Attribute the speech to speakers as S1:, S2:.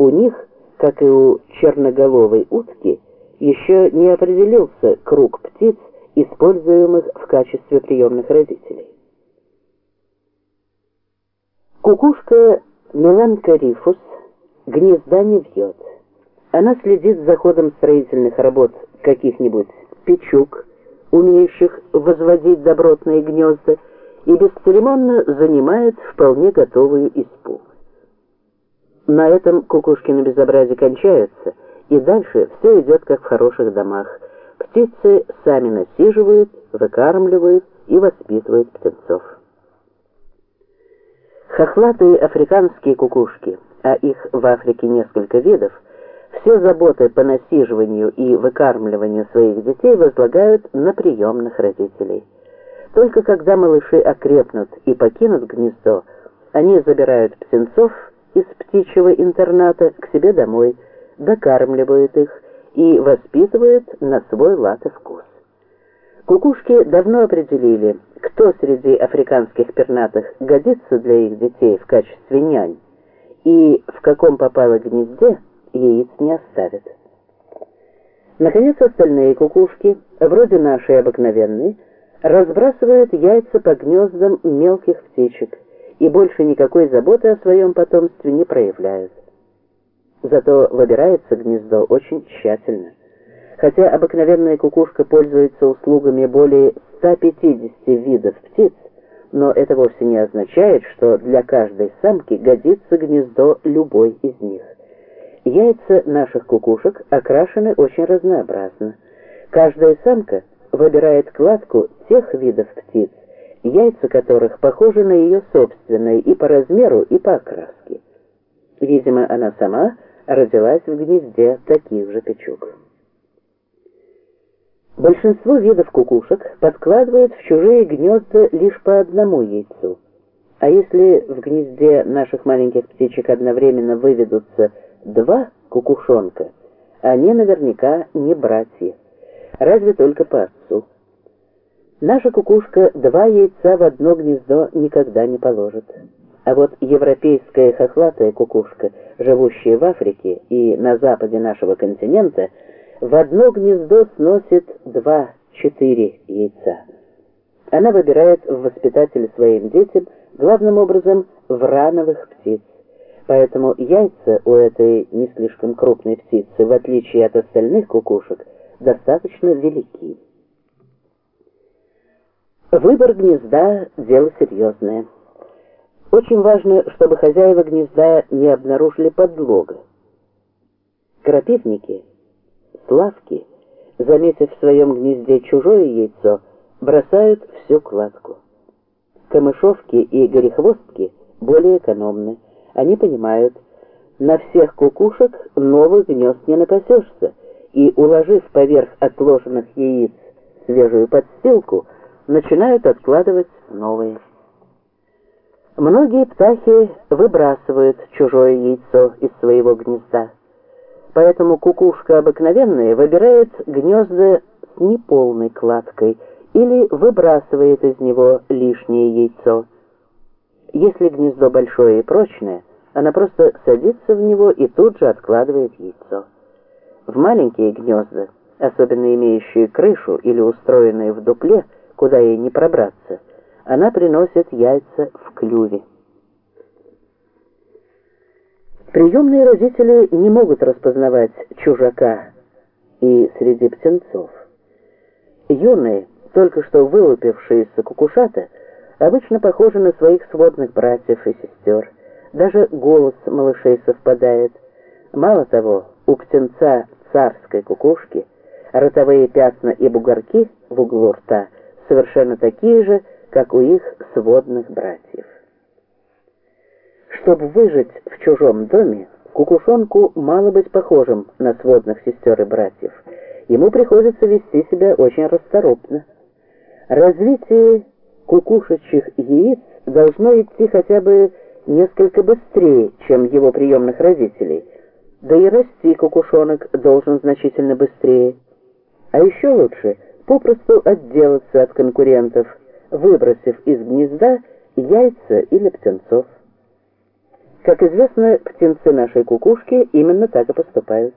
S1: У них, как и у черноголовой утки, еще не определился круг птиц, используемых в качестве приемных родителей. Кукушка Меланкорифус гнезда не вьет. Она следит за ходом строительных работ каких-нибудь печук, умеющих возводить добротные гнезда, и бесцеремонно занимает вполне готовую испу. На этом кукушкины безобразие кончаются, и дальше все идет как в хороших домах. Птицы сами насиживают, выкармливают и воспитывают птенцов. Хохлатые африканские кукушки, а их в Африке несколько видов, все заботы по насиживанию и выкармливанию своих детей возлагают на приемных родителей. Только когда малыши окрепнут и покинут гнездо, они забирают птенцов из птичьего интерната к себе домой, докармливают их и воспитывают на свой лад и вкус. Кукушки давно определили, кто среди африканских пернатых годится для их детей в качестве нянь, и в каком попало гнезде яиц не оставит. Наконец, остальные кукушки, вроде нашей обыкновенной, разбрасывают яйца по гнездам мелких птичек и больше никакой заботы о своем потомстве не проявляют. Зато выбирается гнездо очень тщательно. Хотя обыкновенная кукушка пользуется услугами более 150 видов птиц, но это вовсе не означает, что для каждой самки годится гнездо любой из них. Яйца наших кукушек окрашены очень разнообразно. Каждая самка выбирает кладку тех видов птиц, яйца которых похожи на ее собственные и по размеру, и по окраске. Видимо, она сама родилась в гнезде таких же печук. Большинство видов кукушек подкладывают в чужие гнезда лишь по одному яйцу. А если в гнезде наших маленьких птичек одновременно выведутся два кукушонка, они наверняка не братья, разве только по отцу. Наша кукушка два яйца в одно гнездо никогда не положит. А вот европейская хохлатая кукушка, живущая в Африке и на западе нашего континента, в одно гнездо сносит два-четыре яйца. Она выбирает в воспитателе своим детям главным образом врановых птиц. Поэтому яйца у этой не слишком крупной птицы, в отличие от остальных кукушек, достаточно велики. Выбор гнезда – дело серьезное. Очень важно, чтобы хозяева гнезда не обнаружили подлога. Крапивники, славки, заметив в своем гнезде чужое яйцо, бросают всю кладку. Камышовки и горехвостки более экономны. Они понимают, на всех кукушек новых гнезд не напасешься, и, уложив поверх отложенных яиц свежую подстилку, начинают откладывать новые. Многие птахи выбрасывают чужое яйцо из своего гнезда. Поэтому кукушка обыкновенная выбирает гнезда с неполной кладкой или выбрасывает из него лишнее яйцо. Если гнездо большое и прочное, она просто садится в него и тут же откладывает яйцо. В маленькие гнезда, особенно имеющие крышу или устроенные в дупле, куда ей не пробраться, она приносит яйца в клюве. Приемные родители не могут распознавать чужака и среди птенцов. Юные, только что вылупившиеся кукушата, обычно похожи на своих сводных братьев и сестер. Даже голос малышей совпадает. Мало того, у птенца царской кукушки ротовые пятна и бугорки в углу рта совершенно такие же, как у их сводных братьев. Чтобы выжить в чужом доме, кукушонку мало быть похожим на сводных сестер и братьев. Ему приходится вести себя очень расторопно. Развитие кукушечьих яиц должно идти хотя бы несколько быстрее, чем его приемных родителей, да и расти кукушонок должен значительно быстрее. А еще лучше попросту отделаться от конкурентов – выбросив из гнезда яйца или птенцов. Как известно, птенцы нашей кукушки именно так и поступают.